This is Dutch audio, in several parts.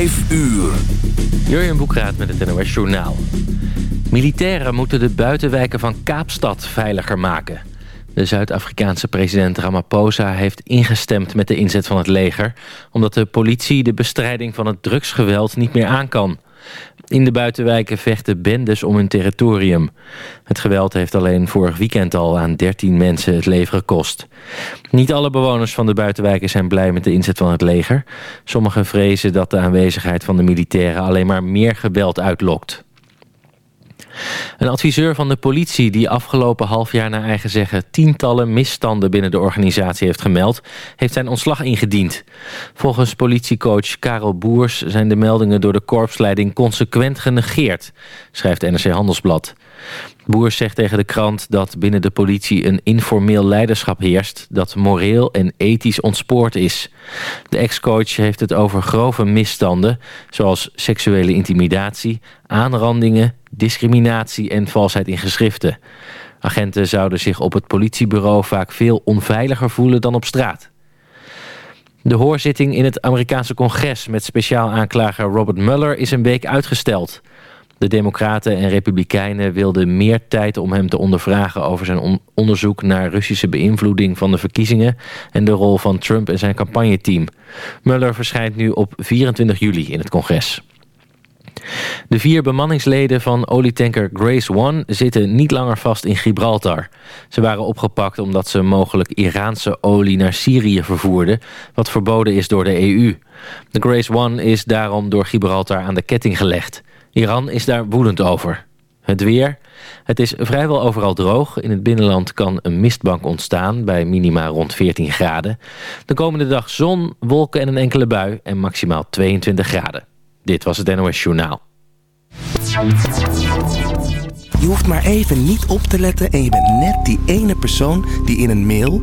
5 uur. Jurjen Boekraat met het NOS Journaal. Militairen moeten de buitenwijken van Kaapstad veiliger maken. De Zuid-Afrikaanse president Ramaphosa heeft ingestemd met de inzet van het leger... omdat de politie de bestrijding van het drugsgeweld niet meer aan kan. In de buitenwijken vechten bendes om hun territorium. Het geweld heeft alleen vorig weekend al aan 13 mensen het leven gekost. Niet alle bewoners van de buitenwijken zijn blij met de inzet van het leger. Sommigen vrezen dat de aanwezigheid van de militairen alleen maar meer geweld uitlokt. Een adviseur van de politie die afgelopen half jaar naar eigen zeggen... tientallen misstanden binnen de organisatie heeft gemeld... heeft zijn ontslag ingediend. Volgens politiecoach Karel Boers zijn de meldingen door de korpsleiding consequent genegeerd... schrijft NRC Handelsblad. Boers zegt tegen de krant dat binnen de politie een informeel leiderschap heerst... dat moreel en ethisch ontspoord is. De ex-coach heeft het over grove misstanden... zoals seksuele intimidatie, aanrandingen, discriminatie en valsheid in geschriften. Agenten zouden zich op het politiebureau vaak veel onveiliger voelen dan op straat. De hoorzitting in het Amerikaanse congres met speciaal aanklager Robert Mueller is een week uitgesteld. De Democraten en Republikeinen wilden meer tijd om hem te ondervragen over zijn onderzoek naar Russische beïnvloeding van de verkiezingen en de rol van Trump en zijn campagneteam. Mueller verschijnt nu op 24 juli in het congres. De vier bemanningsleden van olietanker Grace One zitten niet langer vast in Gibraltar. Ze waren opgepakt omdat ze mogelijk Iraanse olie naar Syrië vervoerden, wat verboden is door de EU. De Grace One is daarom door Gibraltar aan de ketting gelegd. Iran is daar woedend over. Het weer. Het is vrijwel overal droog. In het binnenland kan een mistbank ontstaan bij minima rond 14 graden. De komende dag zon, wolken en een enkele bui en maximaal 22 graden. Dit was het NOS Journaal. Je hoeft maar even niet op te letten en je bent net die ene persoon die in een mail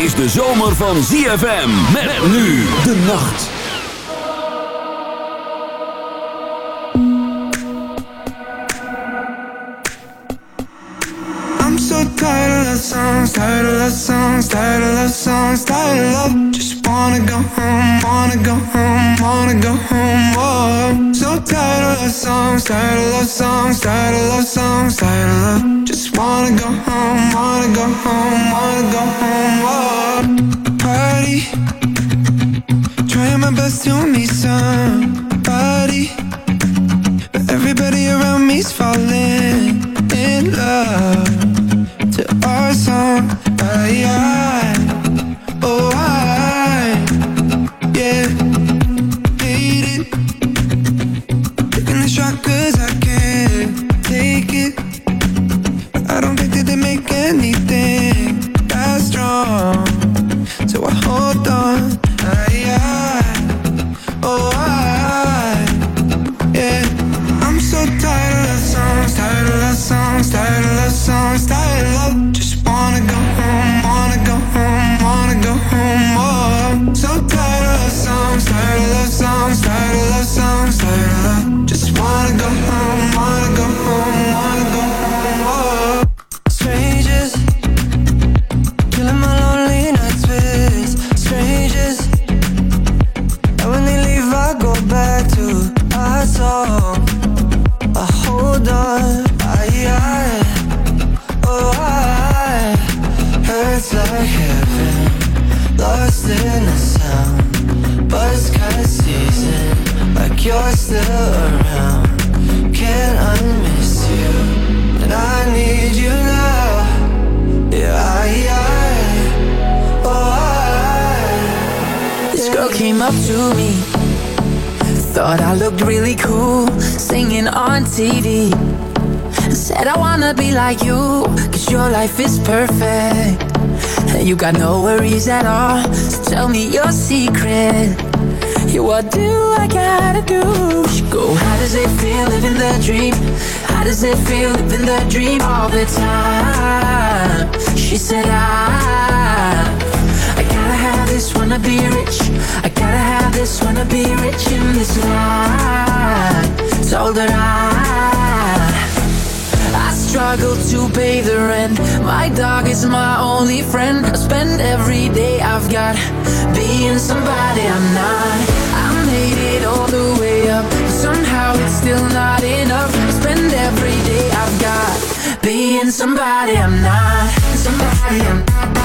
Is de zomer van ZFM. Met nu de nacht. I'm so tired of love songs, tired of love songs, tired of love songs, tired of love. Just wanna go home, wanna go home, wanna go home. So tired of love songs, tired of love songs, tired of love songs, tired of love. Just wanna go home, wanna go home, wanna go home. Party, trying my best to meet somebody, but everybody around me's falling in love to our song. I, I, anything that strong. So I hold on. I, I, oh I, yeah. I'm so tired of love songs, tired of love songs, tired of love songs, tired of. Thought I looked really cool singing on TV. Said I wanna be like you, cause your life is perfect. And you got no worries at all, so tell me your secret. Yeah, what do I gotta do? Go, how does it feel living the dream? How does it feel living the dream all the time? She said, I, I gotta have this, wanna be rich. Gotta have this, wanna be rich in this life. Told that I I struggle to pay the rent. My dog is my only friend. I spend every day I've got Being somebody I'm not. I made it all the way up But somehow it's still not enough. I spend every day I've got Being somebody I'm not. Somebody I'm not.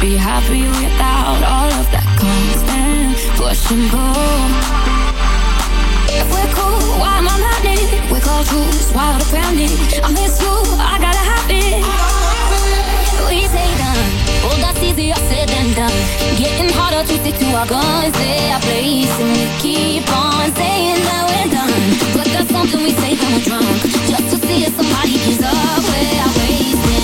be happy without all of that constant push and pull. If we're cool, why am I not? We're called fools, why would I? I miss you, I gotta have it. We say done, oh that's easier said than done. Getting harder to stick to our guns, they are placing. and we keep on saying that we're done. But that's something we say when we're drunk, just to see if somebody gives up. We're wasted.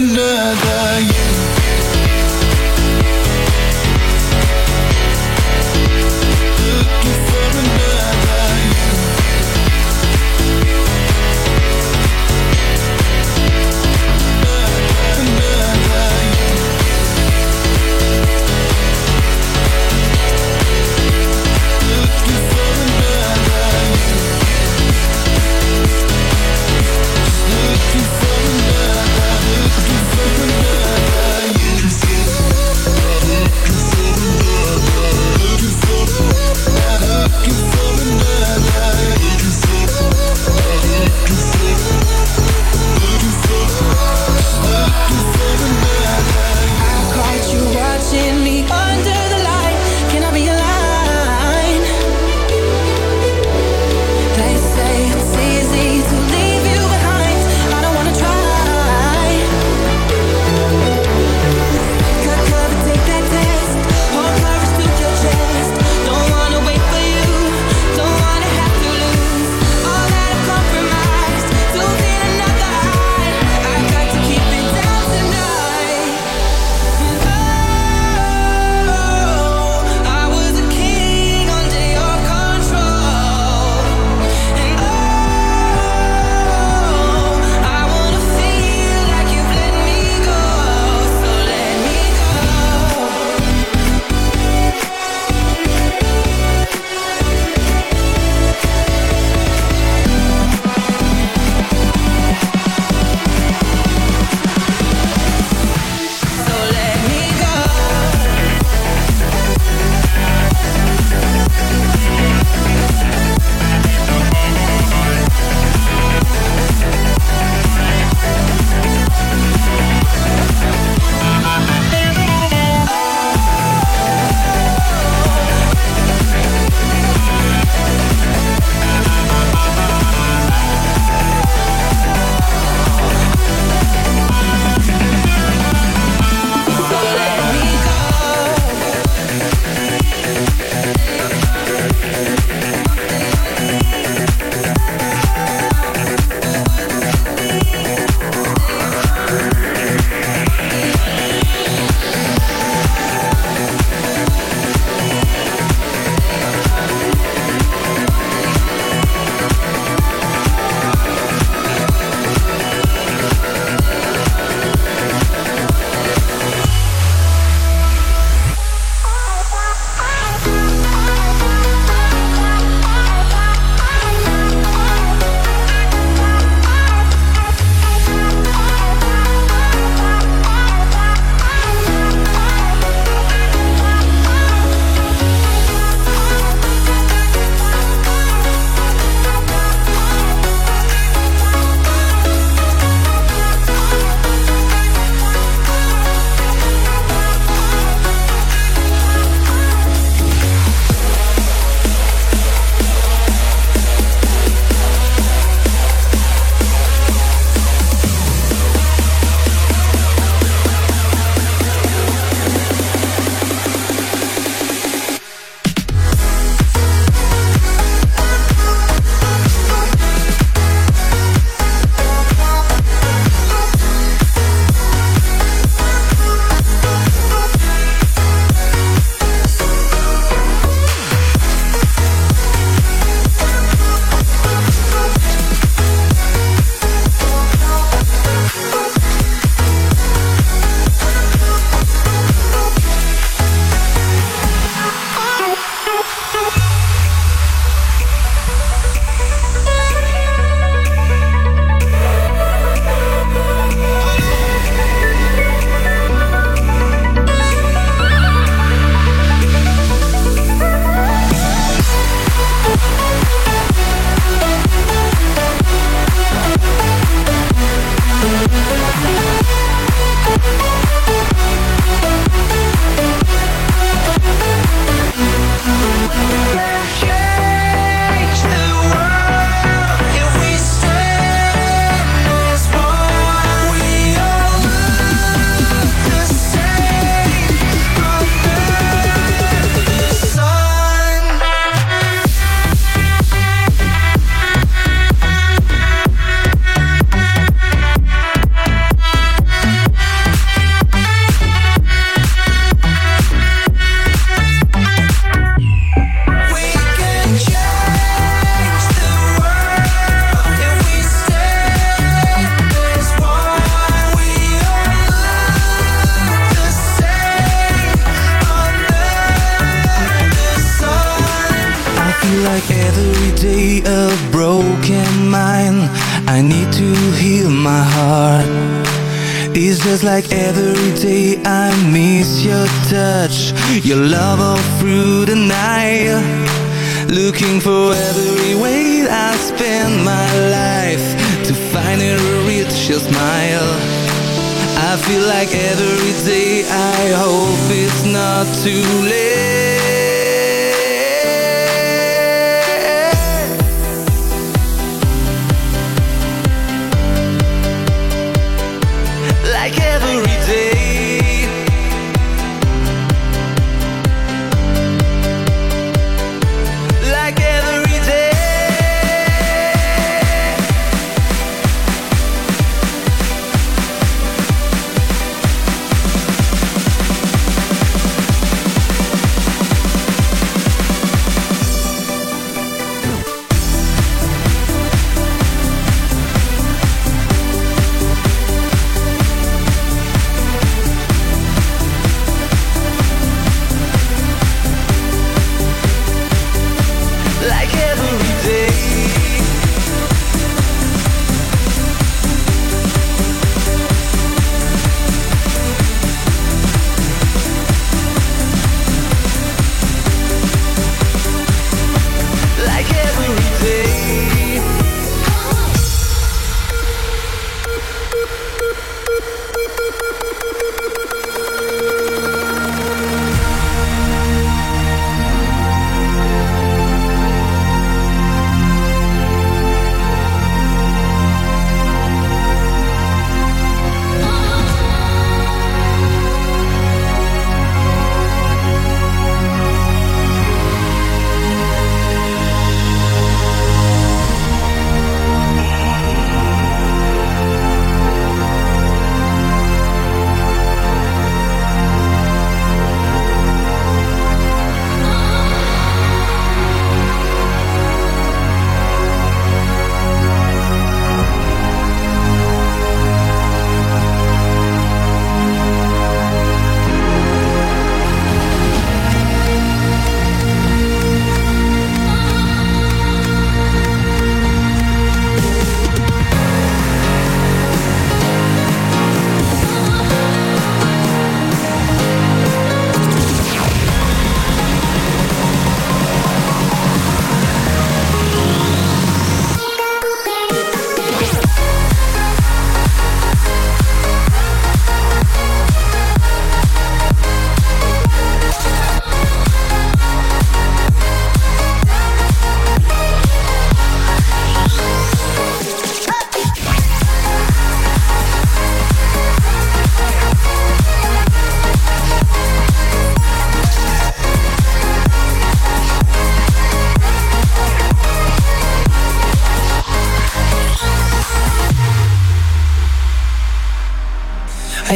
another you like every day I miss your touch, your love all through the night. Looking for every way I spend my life to find a real smile. I feel like every day I hope it's not too late.